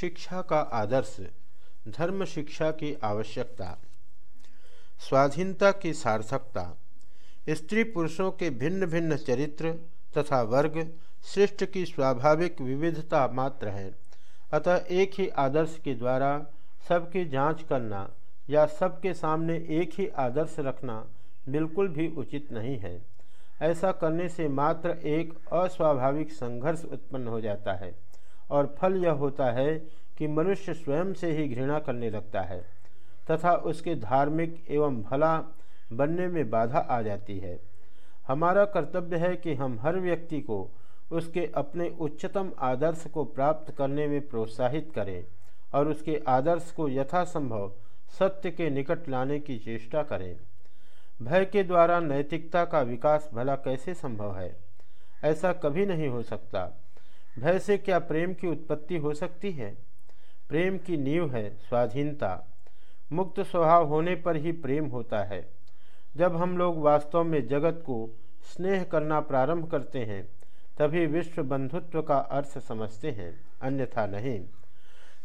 शिक्षा का आदर्श, धर्म शिक्षा की आवश्यकता, स्वाधीनता की सार्थकता, स्त्री पुरुषों के भिन्न भिन्न चरित्र तथा वर्ग सृष्ट की स्वाभाविक विविधता मात्र है। अतः एक ही आदर्श के द्वारा सबकी जाँच करना या सबके सामने एक ही आदर्श रखना बिल्कुल भी उचित नहीं है। ऐसा करने से मात्र एक अस्वाभाविक संघर्ष उत्पन्न हो जाता है। और फल यह होता है कि मनुष्य स्वयं से ही घृणा करने लगता है, तथा उसके धार्मिक एवं भला बनने में बाधा आ जाती है। हमारा कर्तव्य है कि हम हर व्यक्ति को उसके अपने उच्चतम आदर्श को प्राप्त करने में प्रोत्साहित करें और उसके आदर्श को यथासंभव सत्य के निकट लाने की चेष्टा करें। भय के द्वारा नैतिकता का विकास भला कैसे संभव है? ऐसा कभी नहीं हो सकता। भय से क्या प्रेम की उत्पत्ति हो सकती है? प्रेम की नींव है स्वाधीनता। मुक्त स्वभाव होने पर ही प्रेम होता है। जब हम लोग वास्तव में जगत को स्नेह करना प्रारंभ करते हैं, तभी विश्व बंधुत्व का अर्थ समझते हैं, अन्यथा नहीं।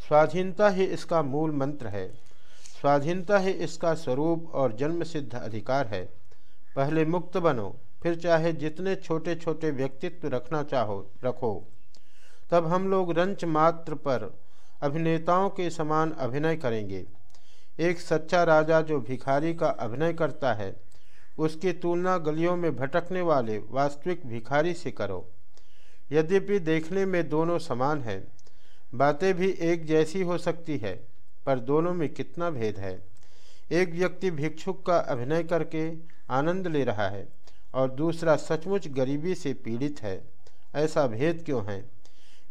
स्वाधीनता ही इसका मूल मंत्र है। स्वाधीनता ही इसका स्वरूप और जन्म सिद्ध अधिकार है। पहले मुक्त बनो, फिर चाहे जितने छोटे छोटे व्यक्तित्व रखना चाहो, रखो। तब हम लोग रंच मात्र पर अभिनेताओं के समान अभिनय करेंगे। एक सच्चा राजा जो भिखारी का अभिनय करता है, उसकी तुलना गलियों में भटकने वाले वास्तविक भिखारी से करो। यद्यपि देखने में दोनों समान हैं, बातें भी एक जैसी हो सकती है, पर दोनों में कितना भेद है। एक व्यक्ति भिक्षुक का अभिनय करके आनंद ले रहा है और दूसरा सचमुच गरीबी से पीड़ित है, ऐसा भेद क्यों है?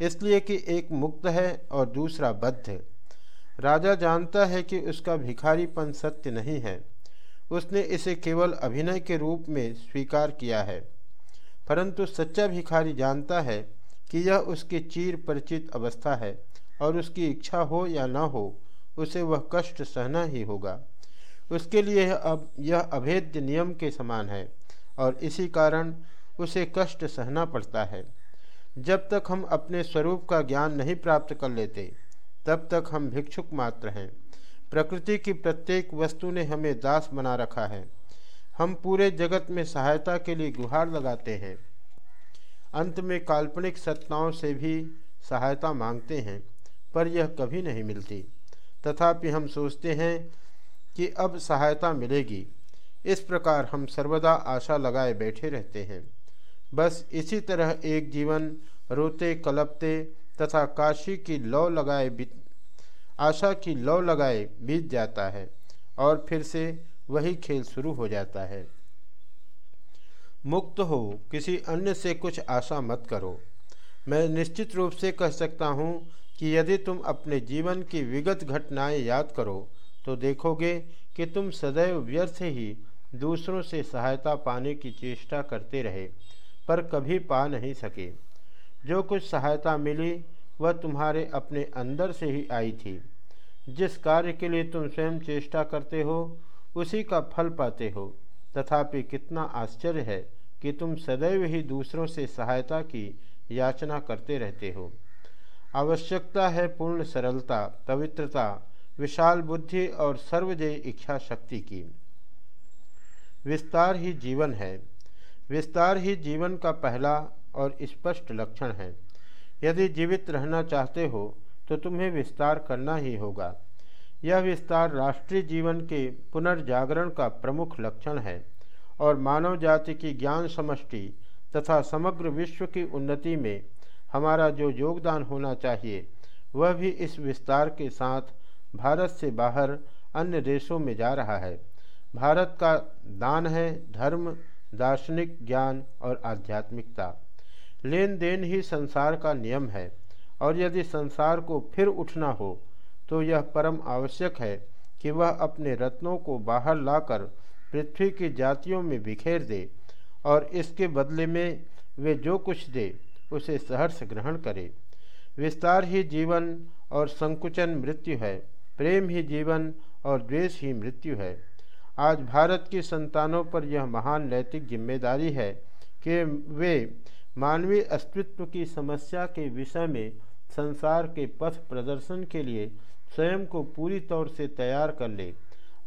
इसलिए कि एक मुक्त है और दूसरा बद्ध राजा जानता है कि उसका भिखारीपन सत्य नहीं है। उसने इसे केवल अभिनय के रूप में स्वीकार किया है। परंतु सच्चा भिखारी जानता है कि यह उसकी चीर परिचित अवस्था है और उसकी इच्छा हो या न हो, उसे वह कष्ट सहना ही होगा। उसके लिए अब यह अभेद्य नियम के समान है और इसी कारण उसे कष्ट सहना पड़ता है। जब तक हम अपने स्वरूप का ज्ञान नहीं प्राप्त कर लेते, तब तक हम भिक्षुक मात्र हैं। प्रकृति की प्रत्येक वस्तु ने हमें दास बना रखा है। हम पूरे जगत में सहायता के लिए गुहार लगाते हैं। अंत में काल्पनिक सत्ताओं से भी सहायता मांगते हैं, पर यह कभी नहीं मिलती। तथापि हम सोचते हैं कि अब सहायता मिलेगी। इस प्रकार हम सर्वदा आशा लगाए बैठे रहते हैं। बस इसी तरह एक जीवन, रोते, कलपते तथा काशी की लौ लगाए आशा की लौ लगाए बीत जाता है और फिर से वही खेल शुरू हो जाता है। मुक्त हो, किसी अन्य से कुछ आशा मत करो। मैं निश्चित रूप से कह सकता हूँ कि यदि तुम अपने जीवन की विगत घटनाएँ याद करो तो देखोगे कि तुम सदैव व्यर्थ ही दूसरों से सहायता पाने की चेष्टा करते रहे। पर कभी पा नहीं सके। जो कुछ सहायता मिली, वह तुम्हारे अपने अंदर से ही आई थी। जिस कार्य के लिए तुम स्वयं चेष्टा करते हो, उसी का फल पाते हो। तथापि कितना आश्चर्य है कि तुम सदैव ही दूसरों से सहायता की याचना करते रहते हो। आवश्यकता है पूर्ण सरलता, पवित्रता, विशाल बुद्धि और सर्वजय इच्छा शक्ति की। विस्तार ही जीवन है। विस्तार ही जीवन का पहला और स्पष्ट लक्षण है। यदि जीवित रहना चाहते हो तो तुम्हें विस्तार करना ही होगा। यह विस्तार राष्ट्रीय जीवन के पुनर्जागरण का प्रमुख लक्षण है और मानव जाति की ज्ञान समष्टि तथा समग्र विश्व की उन्नति में हमारा जो योगदान होना चाहिए, वह भी इस विस्तार के साथ भारत से बाहर अन्य देशों में जा रहा है। भारत का दान है, धर्म दार्शनिक ज्ञान और आध्यात्मिकता। लेन देन ही संसार का नियम है, और यदि संसार को फिर उठना हो तो यह परम आवश्यक है कि वह अपने रत्नों को बाहर लाकर पृथ्वी की जातियों में बिखेर दे, और इसके बदले में वे जो कुछ दे, उसे सहर्ष ग्रहण करे। विस्तार ही जीवन और संकुचन मृत्यु है, प्रेम ही जीवन और द्वेष ही मृत्यु है। आज भारत की संतानों पर यह महान नैतिक ज़िम्मेदारी है कि वे मानवीय अस्तित्व की समस्या के विषय में संसार के पथ प्रदर्शन के लिए स्वयं को पूरी तौर से तैयार कर ले।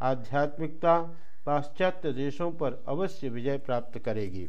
आध्यात्मिकता पाश्चात्य देशों पर अवश्य विजय प्राप्त करेगी।